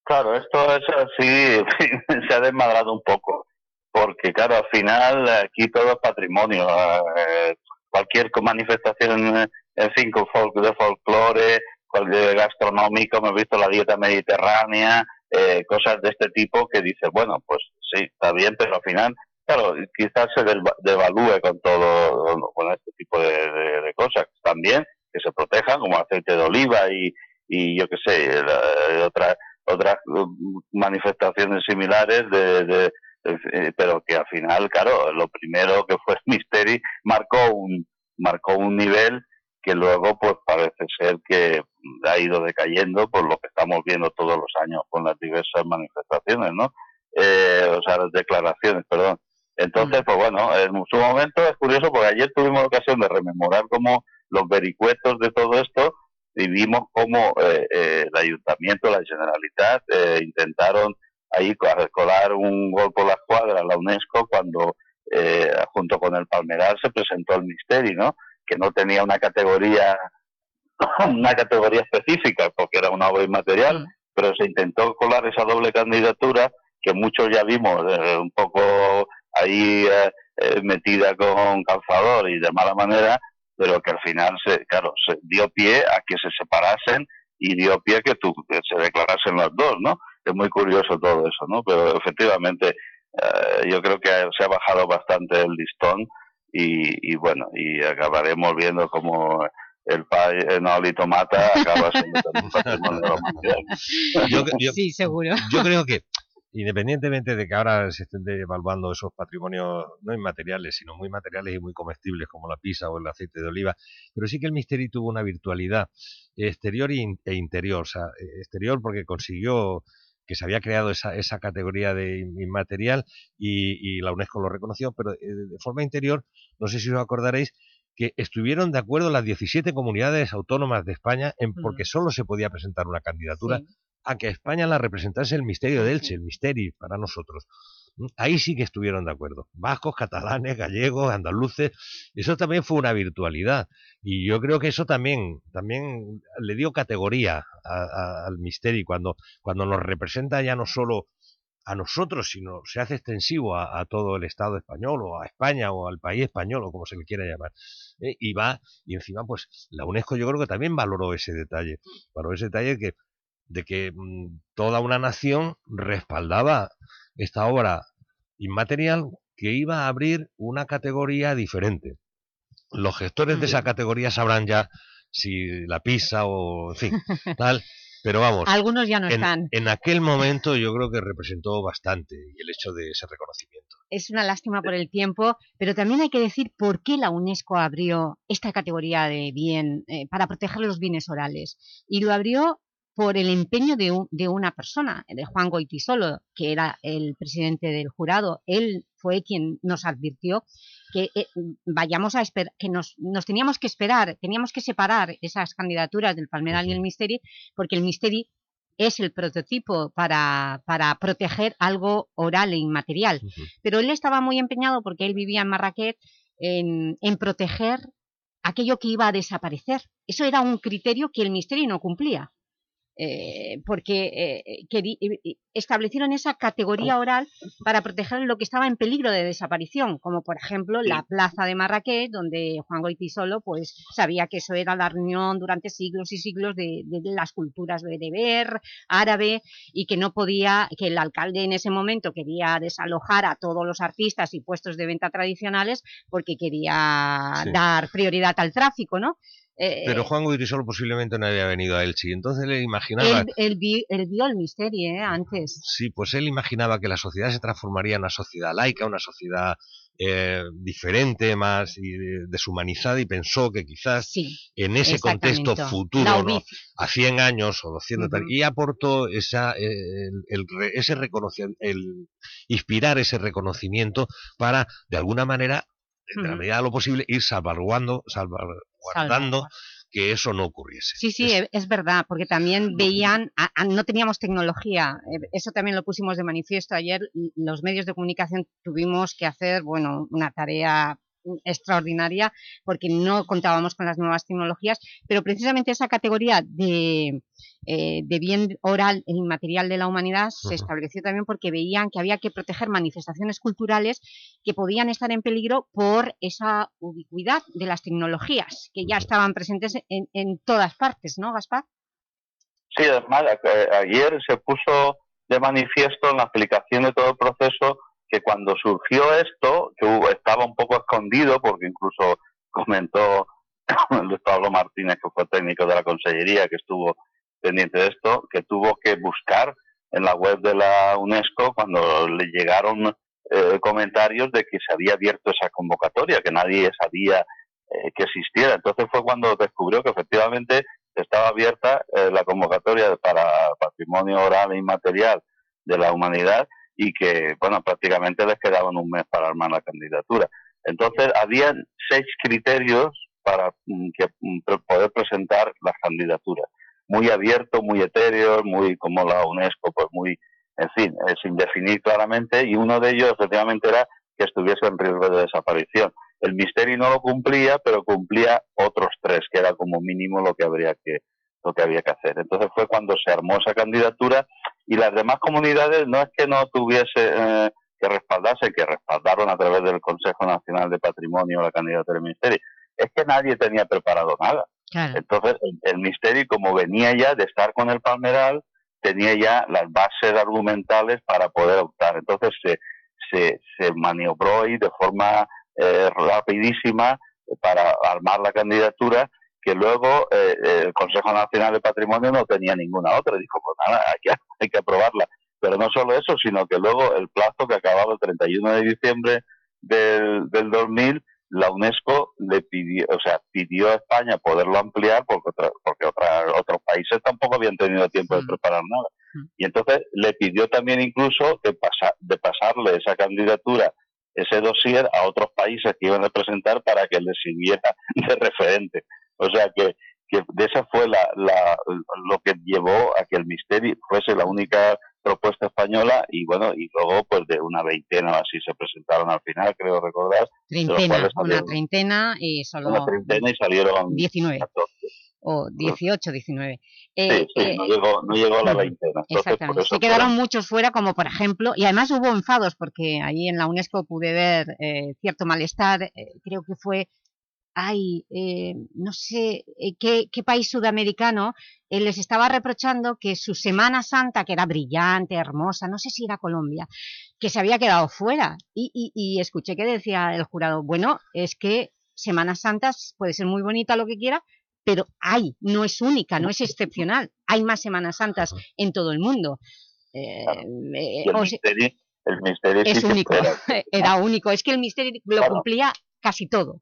Claro, esto es así, se ha desmadrado un poco, porque claro, al final aquí todo es patrimonio. eh, cualquier manifestación, en fin, de folclore, cualquier gastronómico, hemos visto la dieta mediterránea, eh, cosas de este tipo que dices, bueno, pues sí, está bien, pero al final, claro, quizás se devalúe con todo, con este tipo de, de- de cosas. También que se protejan, como aceite de oliva y, y yo qué sé, la- otras otras mm, manifestaciones similares de, de- eh, pero que al final claro lo primero que fue Misteri marcó un marcó un nivel que luego pues parece ser que ha ido decayendo por lo que estamos viendo todos los años con las diversas manifestaciones no Eh, o sea las declaraciones perdón. Entonces pues bueno en su momento es curioso porque ayer tuvimos ocasión de rememorar como los vericuetos de todo esto y vimos cómo eh, eh, el ayuntamiento, la Generalitat, eh, intentaron ahí co- colar un gol por la escuadra a la UNESCO cuando eh, junto con el Palmeral se presentó el Misteri, ¿no? Que no tenía una categoría una categoría específica porque era una obra inmaterial, pero se intentó colar esa doble candidatura que muchos ya vimos eh, un poco ahí metida con calzador y de mala manera, pero que al final se, claro, se dio pie a que se separasen y dio pie a que, tú, que se declarasen las dos, ¿no? Es muy curioso todo eso, ¿no? Pero efectivamente eh, yo creo que se ha bajado bastante el listón y, y bueno, y acabaremos viendo como el pay en y tomata acaba siendo también patrimonio de la humanidad. Yo, yo- Sí, seguro. Yo creo que, independientemente de que ahora se estén evaluando esos patrimonios no inmateriales, sino muy materiales y muy comestibles, como la pizza o el aceite de oliva, pero sí que el Misteri tuvo una virtualidad exterior e in- e interior. O sea, eh, exterior porque consiguió que se había creado esa, esa categoría de in- inmaterial y, y la UNESCO lo reconoció, pero eh, de forma interior, no sé si os acordaréis, que estuvieron de acuerdo las 17 comunidades autónomas de España en porque solo se podía presentar una candidatura a que España la representase el misterio de Elche, el misteri para nosotros. ¿Mm? Ahí sí que estuvieron de acuerdo. Vascos, catalanes, gallegos, andaluces. Eso también fue una virtualidad. Y yo creo que eso también, también le dio categoría a- al misteri cuando, cuando nos representa ya no solo a nosotros, sino se hace extensivo a, a todo el Estado español o a España o al país español o como se le quiera llamar. ¿eh? Y va, y encima pues la UNESCO yo creo que también valoró ese detalle, valoró ese detalle que, de que mm, toda una nación respaldaba esta obra inmaterial que iba a abrir una categoría diferente. Los gestores de esa categoría sabrán ya si la pizza o, en fin, tal, pero vamos. Algunos ya no en- están. En aquel momento yo creo que representó bastante el hecho de ese reconocimiento. es una lástima por el tiempo, pero también hay que decir por qué la UNESCO abrió esta categoría de bien eh, para proteger los bienes orales. Y lo abrió por el empeño de, un- de una persona, de Juan Goitisolo, que era el presidente del jurado. Él fue quien nos advirtió que eh, vayamos a esperar, que nos, nos teníamos que esperar, teníamos que separar esas candidaturas del Palmeral y el Misteri, porque el Misteri es el prototipo para, para proteger algo oral e inmaterial. Pero él estaba muy empeñado, porque él vivía en Marrakech, en, en proteger aquello que iba a desaparecer. Eso era un criterio que el Misterio no cumplía. Eh, porque eh, establecieron esa categoría oral para proteger lo que estaba en peligro de desaparición, como por ejemplo la plaza de Marrakech, donde Juan Goytisolo pues, sabía que eso era la reunión durante siglos y siglos de, de las culturas bereber, árabe, y que no podía, que el alcalde en ese momento quería desalojar a todos los artistas y puestos de venta tradicionales porque quería Sí. dar prioridad al tráfico, ¿no? Eh, Pero Juan Guirisol posiblemente no había venido a Elche entonces él imaginaba... él, él vi- él vio el misterio ¿eh? antes. Sí, pues él imaginaba que la sociedad se transformaría en una sociedad laica, una sociedad eh, diferente, más y deshumanizada y pensó que quizás en ese contexto futuro, ¿no? a 100 años o 200 tal, Ujú. y aportó esa, eh, el, el ese reconocimiento, el inspirar ese reconocimiento para, de alguna manera, en la medida de lo posible, ir salvaguardando, salvaguardando que eso no ocurriese. Sí, sí, e- es, verdad, porque también veían, a- a- no teníamos tecnología, eh, eso también lo pusimos de manifiesto ayer, los medios de comunicación tuvimos que hacer, bueno, una tarea extraordinaria porque no contábamos con las nuevas tecnologías, pero precisamente esa categoría de, eh, de bien oral e inmaterial de la humanidad se estableció también porque veían que había que proteger manifestaciones culturales que podían estar en peligro por esa ubicuidad de las tecnologías que ya estaban presentes en, en todas partes, ¿no, Gaspar? Sí, además, a- ayer se puso de manifiesto en la explicación de todo el proceso que cuando surgió esto, que estaba un poco escondido, porque incluso comentó Luis Pablo Martínez, que fue técnico de la Consellería, que estuvo pendiente de esto, que tuvo que buscar en la web de la UNESCO cuando le llegaron eh, comentarios de que se había abierto esa convocatoria, que nadie sabía eh, que existiera. Entonces fue cuando descubrió que efectivamente estaba abierta eh, la convocatoria para patrimonio oral e inmaterial de la humanidad y que, bueno, prácticamente les quedaban un mes para armar la candidatura. Entonces, habían seis criterios para mm, que, mm, poder presentar las candidaturas. Muy abiertos, muy etéreos, muy como la UNESCO, pues muy, en fin, sin definir claramente, y uno de ellos efectivamente era que estuviese en riesgo de desaparición. El misterio no lo cumplía, pero cumplía otros tres, que era como mínimo lo que habría que, lo que había que hacer. Entonces fue cuando se armó esa candidatura y las demás comunidades no es que no tuviese eh, que respaldarse, que respaldaron a través del Consejo Nacional de Patrimonio la candidatura del Ministerio, es que nadie tenía preparado nada. Entonces el, el Ministerio, como venía ya de estar con el Palmeral, tenía ya las bases argumentales para poder optar. Entonces se, se, se maniobró ahí de forma eh, rapidísima para armar la candidatura que luego eh, el Consejo Nacional de Patrimonio no tenía ninguna otra. Dijo, pues nada, hay que, hay que aprobarla. Pero no solo eso, sino que luego el plazo que acababa el 31 de diciembre del, del 2000, la UNESCO le pidió, o sea, pidió a España poderlo ampliar porque, otra- porque otra- otros países tampoco habían tenido tiempo de preparar nada. Y entonces le pidió también incluso que pasa, de pasarle esa candidatura, ese dossier a otros países que iban a presentar para que le sirviera de referente. O sea que, que de esa fue la, la, lo que llevó a que el misterio fuese la única propuesta española y bueno, y luego pues de una veintena o así se presentaron al final, creo recordar. Treintena, una treintena y solo una treintena y salieron 19 14. o 18, 19. Sí, Eh, sí, eh, no llegó, no llegó a la ujú, veintena. Exactamente. Se quedaron muchos fuera, como por ejemplo, y además hubo enfados, porque allí en la UNESCO pude ver eh, cierto malestar, eh, creo que fue, ay, eh, no sé, eh, qué, qué país sudamericano eh, les estaba reprochando que su Semana Santa, que era brillante, hermosa, no sé si era Colombia, que se había quedado fuera. Y, y- y escuché que decía el jurado, bueno, es que Semana Santa puede ser muy bonita lo que quiera, pero hay, no es única, no es excepcional. Hay más Semanas Santas en todo el mundo. Eh, el o sea, misterio, el misterio sí es único, era- era único. Es que el misterio lo Claro. cumplía casi todo.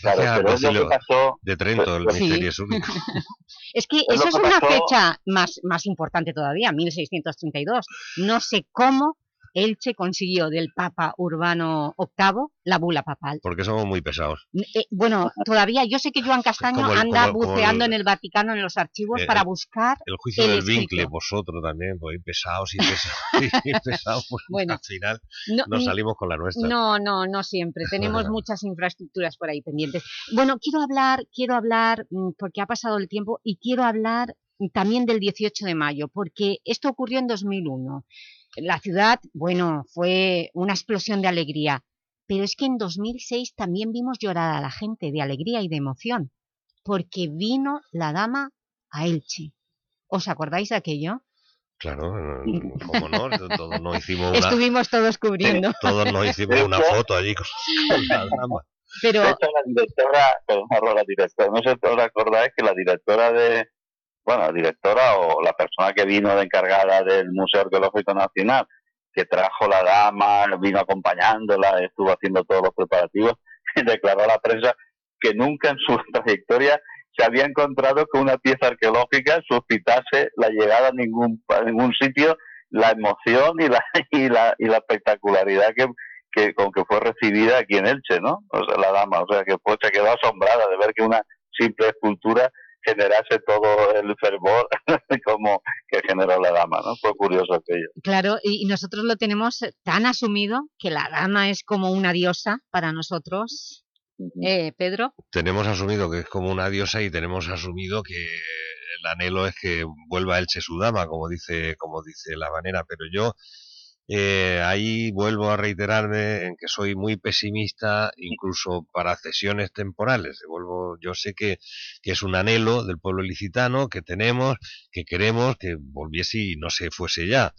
Claro, pero es lo que pasó. de Trento, el Sí. misterio es único. Es que Es eso es que una pasó- fecha más, más importante todavía, 1632. No sé cómo Elche consiguió del Papa Urbano VIII la bula papal. Porque somos muy pesados. Eh, bueno, todavía, yo sé que Joan Castaño el- anda como- como buceando el- en el Vaticano, en los archivos, Eh, para el- buscar El juicio el del vincle, vosotros también, pues pesados y pesados y pesados, pues Bueno, al final no- nos salimos con la nuestra. No, no, no siempre. Tenemos muchas infraestructuras por ahí pendientes. Bueno, quiero hablar, quiero hablar, mm, porque ha pasado el tiempo, y quiero hablar también del 18 de mayo, porque esto ocurrió en 2001. La ciudad, bueno, fue una explosión de alegría, pero es que en 2006 también vimos llorar a la gente de alegría y de emoción, porque vino la dama a Elche. ¿Os acordáis de aquello? Claro, eh, cómo no, todos nos hicimos una, Estuvimos todos cubriendo. todos nos hicimos una foto allí con, con la dama. Pero... De hecho, la directora, perdón, la directora, no sé si os acordáis que la directora de, bueno, la directora o la persona que vino de encargada del Museo Arqueológico Nacional, que trajo la dama, vino acompañándola, estuvo haciendo todos los preparativos, y declaró a la prensa que nunca en su trayectoria se había encontrado que una pieza arqueológica suscitase la llegada a ningún, ningún sitio, la emoción y la, y la, y la espectacularidad que, que con que fue recibida aquí en Elche, ¿no? O sea, la dama, o sea, que pues se quedó asombrada de ver que una simple escultura generase todo el fervor como que generó la dama, ¿no? Fue curioso aquello. Claro, y nosotros lo tenemos tan asumido que la dama es como una diosa para nosotros. Eh, Pedro, Tenemos asumido que es como una diosa y tenemos asumido que el anhelo es que vuelva Elche su dama, como dice, como dice la manera, pero yo eh, ahí vuelvo a reiterarme en que soy muy pesimista incluso para cesiones temporales. Vuelvo, yo sé que, que es un anhelo del pueblo ilicitano que tenemos, que queremos que volviese y no se fuese ya,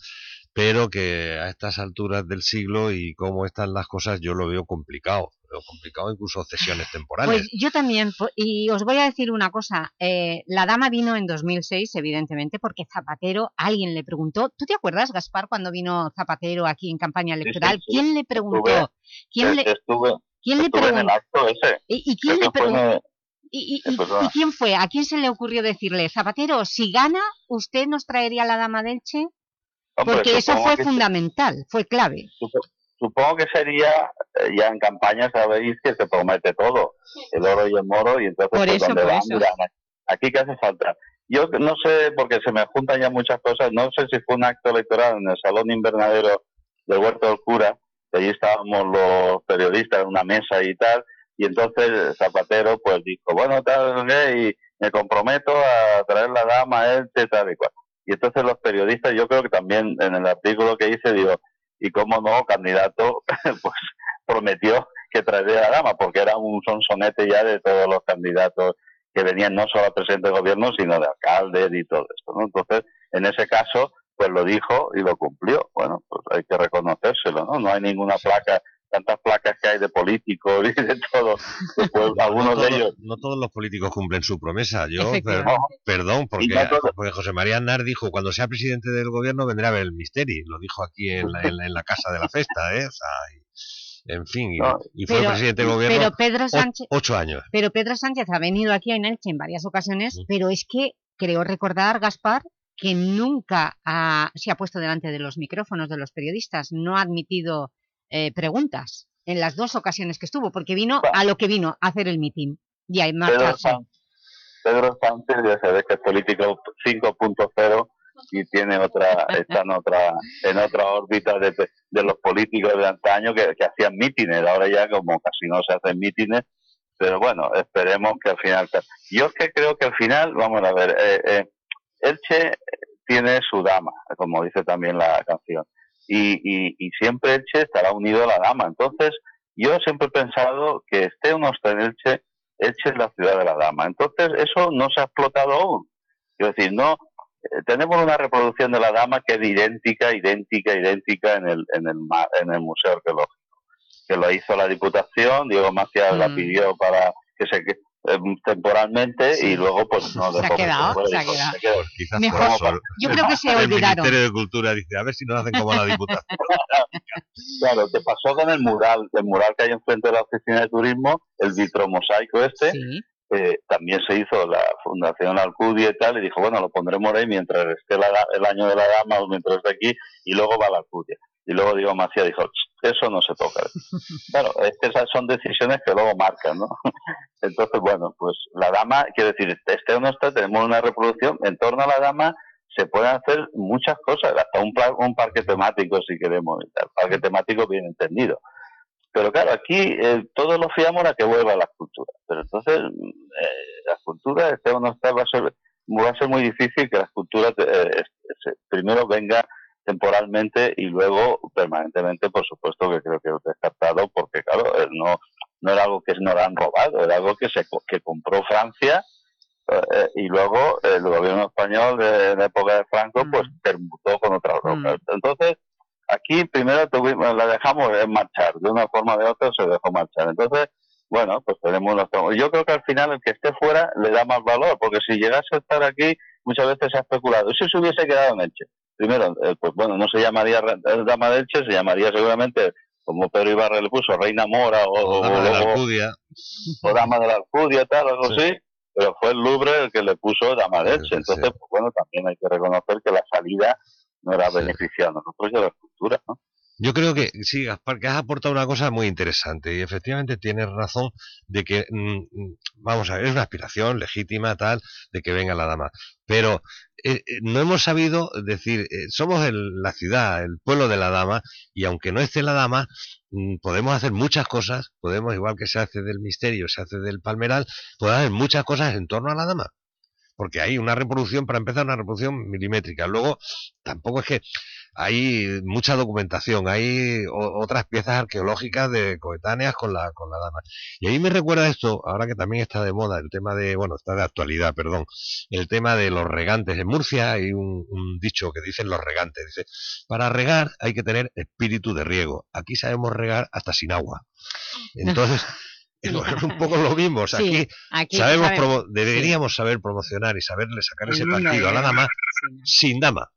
pero que a estas alturas del siglo y cómo están las cosas yo lo veo complicado, veo complicado incluso cesiones temporales. pues yo también, y os voy a decir una cosa, eh, la dama vino en 2006, evidentemente, porque Zapatero, alguien le preguntó, ¿tú te acuerdas, Gaspar, cuando vino Zapatero aquí en campaña electoral? sí. ¿Quién le preguntó? Estuve- ¿Quién le, Estuve, quién le estuve en el preguntó? acto ese. ¿Y, y quién le preguntó? ¿Y, y- y- quién fue? ¿A quién se le ocurrió decirle, Zapatero, si gana, usted nos traería la dama del Che? Hombre, Porque eso supongo fue fundamental, fue clave. Supo- Supongo que sería, eh, ya en campaña sabéis que se promete todo, el oro y el moro, y entonces Por pues, eso, donde por van, eso. dirán, aquí que hace falta. Yo no sé, porque se me juntan ya muchas cosas, no sé si fue un acto electoral en el Salón Invernadero del Huerto del Cura, que allí estábamos los periodistas en una mesa y tal, y entonces Zapatero pues dijo, bueno, tal, y me comprometo a traer la dama él, tal y cual. Y entonces los periodistas, yo creo que también en el artículo que hice, digo, y cómo no, candidato, pues prometió que traería a la dama, porque era un sonsonete ya de todos los candidatos que venían no solo a presidente de gobierno, sino de alcaldes y todo esto, ¿no? Entonces, en ese caso, pues lo dijo y lo cumplió. Bueno, pues hay que reconocérselo, ¿no? No hay ninguna placa, tantas placas que hay de políticos y de todo. pues, algunos no de ellos no todos los políticos cumplen su promesa. Yo, per- perdón, porque, porque José María Aznar dijo, cuando sea presidente del gobierno vendrá a ver el Misteri. Lo dijo aquí en la, en la- en la casa de la festa, ¿eh? O sea, y- en fin, y, No, y fue pero- presidente del gobierno pero Pedro Sánchez- ocho años. Pero Pedro Sánchez ha venido aquí en Elche en varias ocasiones, pero es que creo recordar, Gaspar, que nunca ha- se ha puesto delante de los micrófonos de los periodistas, no ha admitido eh, preguntas en las dos ocasiones que estuvo, porque vino a lo que vino, a hacer el mitin y a Pedro, marcharse. San- Pedro Sánchez ya sabes que es político 5.0 y tiene otra está en otra en otra órbita de, de los políticos de antaño que, que hacían mítines ahora ya como casi no se hacen mítines pero bueno esperemos que al final yo es que creo que al final vamos a ver eh, eh, Elche tiene su dama como dice también la canción y, y, y siempre Elche estará unido a la dama entonces yo siempre he pensado que esté o no esté en Elche Elche es la ciudad de la dama. Entonces, eso no se ha explotado aún. Quiero decir, no, eh, tenemos una reproducción de la dama que es idéntica, idéntica, idéntica en el, en el, en el Museo Arqueológico. Que lo hizo la Diputación, Diego Macías la Mm. pidió para que se eh, temporalmente y luego pues no Se ha dejó que quedado, se ha quedado. se quedó. Quizás Mejor- por eso yo creo que se el olvidaron. Ministerio de Cultura dice, a ver si nos hacen como la Diputación. Claro, te pasó con el mural, el mural que hay enfrente de la oficina de turismo, el vitromosaico este, eh, también se hizo la Fundación Alcudia y tal, y dijo, bueno, lo pondremos ahí mientras esté la- el año de la dama o mientras esté aquí, y luego va la Alcudia. y luego Diego Macías dijo, "Ch, eso no se toca. claro, es que esas son decisiones que luego marcan, ¿no? Entonces, bueno, pues la dama, quiero decir, este o no esté, tenemos una reproducción, en torno a la dama se pueden hacer muchas cosas, hasta un, un parque temático si queremos, el parque temático bien entendido. Pero claro, aquí eh, todos lo fiamos a que vuelva la escultura. Pero entonces, eh, la escultura, este o no esté, va a ser, va a ser muy difícil que la escultura eh, primero venga temporalmente y luego permanentemente, por supuesto que creo que es descartado, porque claro, eh, no, no era algo que nos han robado, era algo que se que compró Francia eh, y luego el gobierno español de, la época de Franco pues permutó con otras rocas. Entonces, aquí primero tuvimos, la dejamos marchar, de una forma o de otra se dejó marchar. Entonces, bueno, pues tenemos nuestro... Yo creo que al final el que esté fuera le da más valor, porque si llegase a estar aquí, muchas veces se ha especulado. ¿Y si se hubiese quedado en Elche? Primero, eh, pues bueno, no se llamaría eh, Dama de Elche, se llamaría seguramente, como Pedro Ibarra le puso, Reina Mora o, O Dama de la o- Alcudia. o Dama de la Alcudia, tal, algo así, pero fue el Louvre el que le puso Dama de Elche. Entonces, pues bueno, también hay que reconocer que la salida no era beneficiada a nosotros y a la escultura, ¿no? Yo creo que sí, Gaspar, que has aportado una cosa muy interesante y efectivamente tienes razón de que, mm, mm, vamos a ver, es una aspiración legítima tal de que venga la dama, pero eh, eh, no hemos sabido decir, eh, somos el- la ciudad, el pueblo de la dama y aunque no esté la dama, mm, podemos hacer muchas cosas, podemos, igual que se hace del misterio, se hace del palmeral, podemos hacer muchas cosas en torno a la dama porque hay una reproducción, para empezar, una reproducción milimétrica. Luego, tampoco es que hay mucha documentación, hay otras piezas arqueológicas de coetáneas con la, con la dama. Y ahí me recuerda esto, ahora que también está de moda, el tema de, bueno, está de actualidad, perdón, el tema de los regantes. En Murcia hay un, un dicho que dicen los regantes, dice, para regar hay que tener espíritu de riego. Aquí sabemos regar hasta sin agua. Entonces, es un poco lo mismo. O sea, Sí, aquí, aquí sabemos sabe- promo- deberíamos saber promocionar y saberle sacar ese partido a la dama sin dama.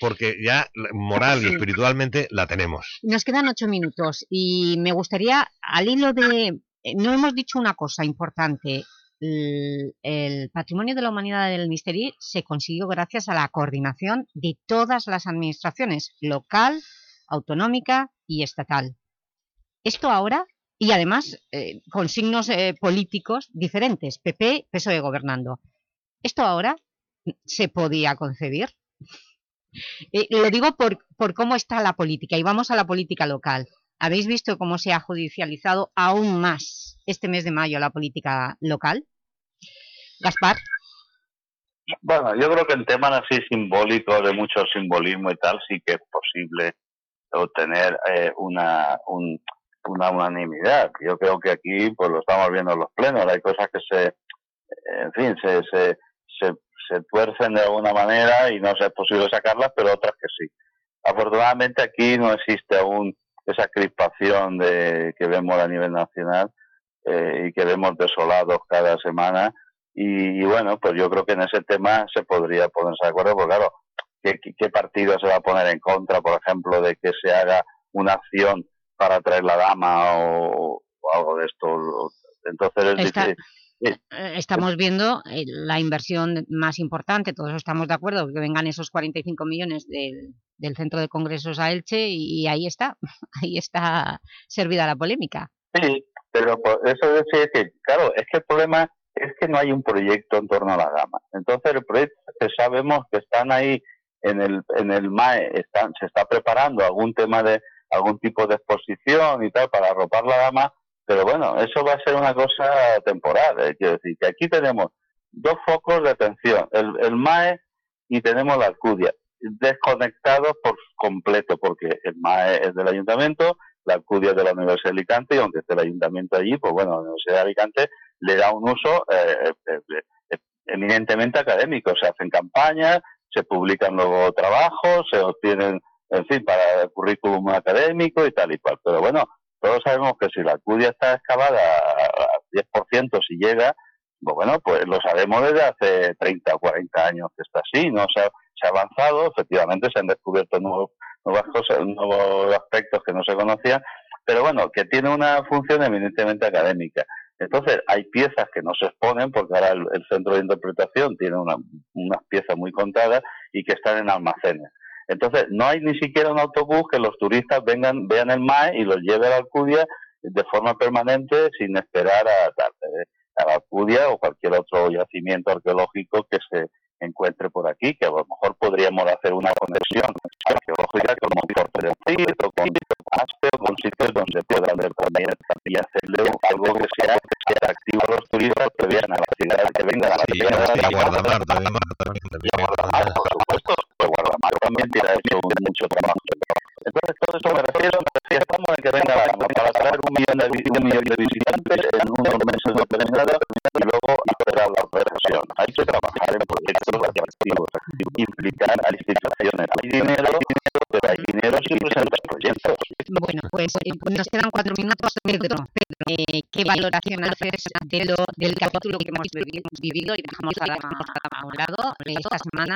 Porque ya moral y espiritualmente la tenemos. Nos quedan ocho minutos y me gustaría, al hilo de... eh, No hemos dicho una cosa importante. El, el patrimonio de la humanidad del Misteri se consiguió gracias a la coordinación de todas las administraciones, local, autonómica y estatal. Esto ahora, y además eh, con signos eh, políticos diferentes, PP, PSOE gobernando. ¿Esto ahora se podía concebir? Eh, lo digo por, por cómo está la política, y vamos a la política local. ¿Habéis visto cómo se ha judicializado aún más este mes de mayo la política local? Gaspar. Bueno, yo creo que en temas así simbólicos, de mucho simbolismo y tal, sí que es posible obtener eh, una, un- una unanimidad. Yo creo que aquí, pues lo estamos viendo en los plenos, hay cosas que se, en fin, se, se, se, se tuercen de alguna manera y no es posible sacarlas, pero otras que sí. Afortunadamente aquí no existe aún esa crispación de, que vemos a nivel nacional eh, y que vemos desolados cada semana. Y, y bueno, pues yo creo que en ese tema se podría ponerse de acuerdo, porque claro, ¿qué, qué- partido se va a poner en contra, por ejemplo, de que se haga una acción para traer la dama o, o algo de esto? Entonces Está-. Eh, Estamos viendo eh, la inversión más importante, todos estamos de acuerdo, que vengan esos 45 millones del, del Centro de Congresos a Elche y, ahí está, ahí está servida la polémica. Sí, pero por eso es que, claro, es que el problema es que no hay un proyecto en torno a la dama. Entonces el proyecto que sabemos que están ahí en el, en el MAE, están, se está preparando algún tema de algún tipo de exposición y tal para arropar la dama, pero bueno, eso va a ser una cosa temporal. eh, Quiero decir que aquí tenemos dos focos de atención, el, el MAE y tenemos la Alcudia, desconectados por completo, porque el MAE es del ayuntamiento, la Alcudia es de la Universidad de Alicante, y aunque esté el ayuntamiento allí, pues bueno, la Universidad de Alicante le da un uso eh, eh, eh, eminentemente académico. Se hacen campañas, se publican luego trabajos, se obtienen, en fin, para el currículum académico y tal y cual. Pero bueno, todos sabemos que si la Alcudia está excavada a 10% si llega, pues bueno, pues lo sabemos desde hace 30 o 40 años que está así, ¿no? Se ha, avanzado, efectivamente se han descubierto nuevos, nuevas cosas, nuevos aspectos que no se conocían, pero bueno, que tiene una función eminentemente académica. Entonces, hay piezas que no se exponen porque ahora el, centro de interpretación tiene una- unas piezas muy contadas y que están en almacenes. Entonces, no hay ni siquiera un autobús que los turistas vengan, vean el MAE y los lleve a la Alcudia de forma permanente sin esperar a, a la Alcudia o cualquier otro yacimiento arqueológico que se encuentre por aquí, que a lo mejor podríamos hacer una conexión arqueológica con Monforte de Cid o con Aspe o con sitios donde puedan ver también y hacerle algo que sea atractivo a los turistas que vean a la ciudad, que vengan a la ciudad. sí, y Guardamar también, por supuesto, pues Guardamar también tiene hecho un- mucho trabajo. Entonces, todo eso me refiero, si estamos en que venga la para un millón de, un millón de visitantes en unos meses determinados y luego la operación. Hay que trabajar en proyectos atractivos, implicar a instituciones. Hay dinero, pero hay dinero siempre en los proyectos. Bueno, pues eh, nos quedan cuatro minutos. Pedro, eh, ¿qué valoración haces de lo, del capítulo que hemos vivi- vivido y dejamos a, a un lado esta semana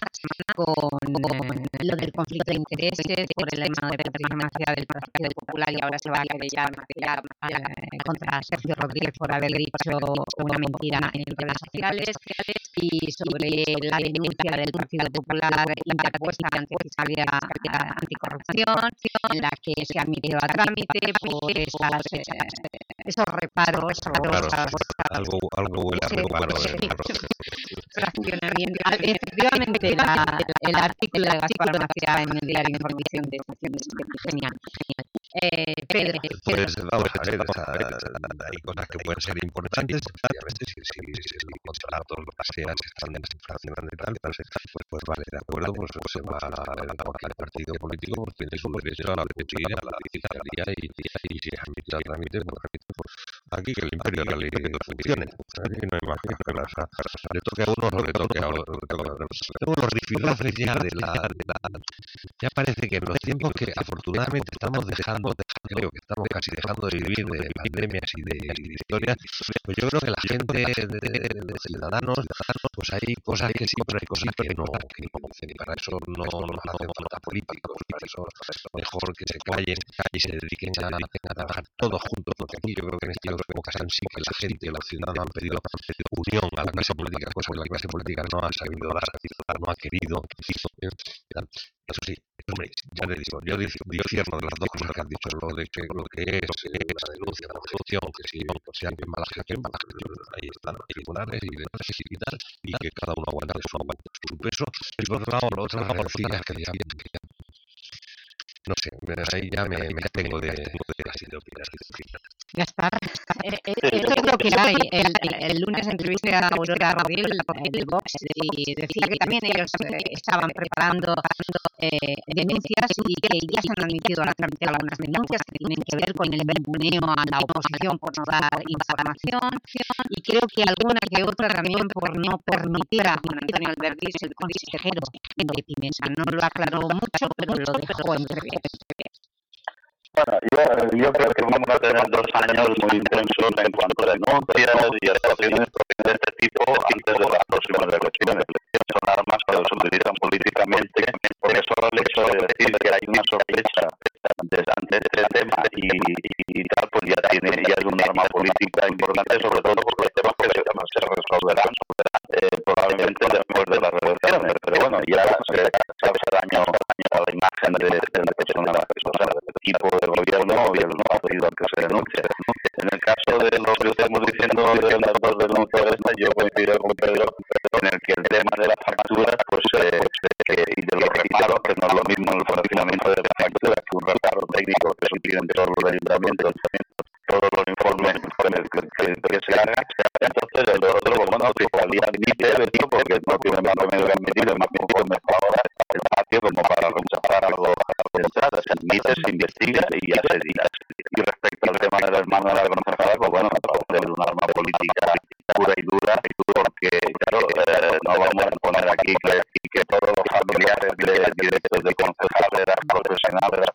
con eh, lo del conflicto de intereses por el tema de pertenencia del Partido Popular y ahora se va a querellar eh, contra Sergio Rodríguez por haber dicho una mentira en redes sociales y sobre la denuncia del Partido Popular interpuesta ante Fiscalía Anticorrupción en la que se ha admitido a trámite por esas, eh, esos reparos o Claro, algo, algo huele a reparo, eh, Efectivamente, la- el artículo de Gaspar Maciá en el diario Información de genial. Eh, Pedro, Pues vamos a ver, hay cosas que pueden ser importantes, obviamente, si, si, si los contratos, lo que sea, se están fraccionando y tal, pues, pues, pues vale, de acuerdo, pues eso se va a a cualquier partido político, pues tiene su derecho a acudir a la fiscalía y, y si es admitido al trámite, pues, pues, aquí que el imperio de la ley funcione, aquí no hay más que hacer, le toque a uno o le toque a otro, a. Tengo los rifirrafes ya de la, de la, ya parece que en los tiempos que afortunadamente estamos dejando, creo que estamos casi dejando de vivir de pandemias y de, de historias, pues yo creo que la gente de, de, de ciudadanos, pues hay cosas que pero hay cosas que no, que no para eso no nos hacen falta políticos, para eso mejor que se callen y se dediquen a, a trabajar todos juntos, porque aquí yo creo que en esta ocasión sí que la gente, los ciudadanos han pedido unión a la clase política, cosa que la clase política no ha sabido dar, no ha querido. Eso sí, ya le digo, yo discierno de las dos cosas que has dicho, lo de que lo que es eh, la denuncia, la corrupción, que si, si hay mala gestión, mala gestión, ahí están los tribunales y demás y tal, y que cada uno aguanta su, su peso. Y por otro lado, lo otro las decías que ya, que ya, no sé, ahí ya me, me tengo de, de así de opinar. Gaspar, eh, eh, esto es que hay. El, el, el lunes entrevisté a Aurora Rodil de Vox y decía que también ellos eh, estaban preparando eh, denuncias y que ya se han admitido a tramitar algunas denuncias que tienen que ver con el ninguneo a la oposición por no dar información y creo que alguna que otra también por no permitir a Juan Antonio Albertis, el consejero de Pimenta. No lo aclaró mucho, pero lo dejó entrever. Bueno, yo, yo creo que vamos a tener dos años muy intensos en cuanto a denuncias y actuaciones de este tipo antes de las próximas elecciones. Son armas que se utilizan políticamente porque solo el hecho de decir que hay una sospecha de, ante este tema y, y, tal, pues ya tiene ya un arma política importante, sobre todo porque los temas que se, se resolverán eh, probablemente después de las elecciones. Pero bueno, ya se, se hace daño a la imagen de, de la del equipo de gobierno y el partido que se denuncie. En el caso de lo que estamos diciendo de las dos denuncias yo coincido con Pedro en el que el tema de las facturas pues, eh, que, y de los reparos, no es lo mismo el funcionamiento de las facturas que un reparo técnico que eso tienen todos los ayuntamientos, todos los informes que, que, que se hagan. Entonces, el otro, bueno, que Fiscalía admite porque no tiene más remedio que admitir más informes para ahora el patio como para rechazar algo de entrada. Se investiga y ya se diga. Y respecto al tema del hermano de la concejala, pues bueno, es un arma política pura y dura, porque, claro, eh, no vamos a poner aquí que, que todos los familiares de directos de concejales, eran profesionales,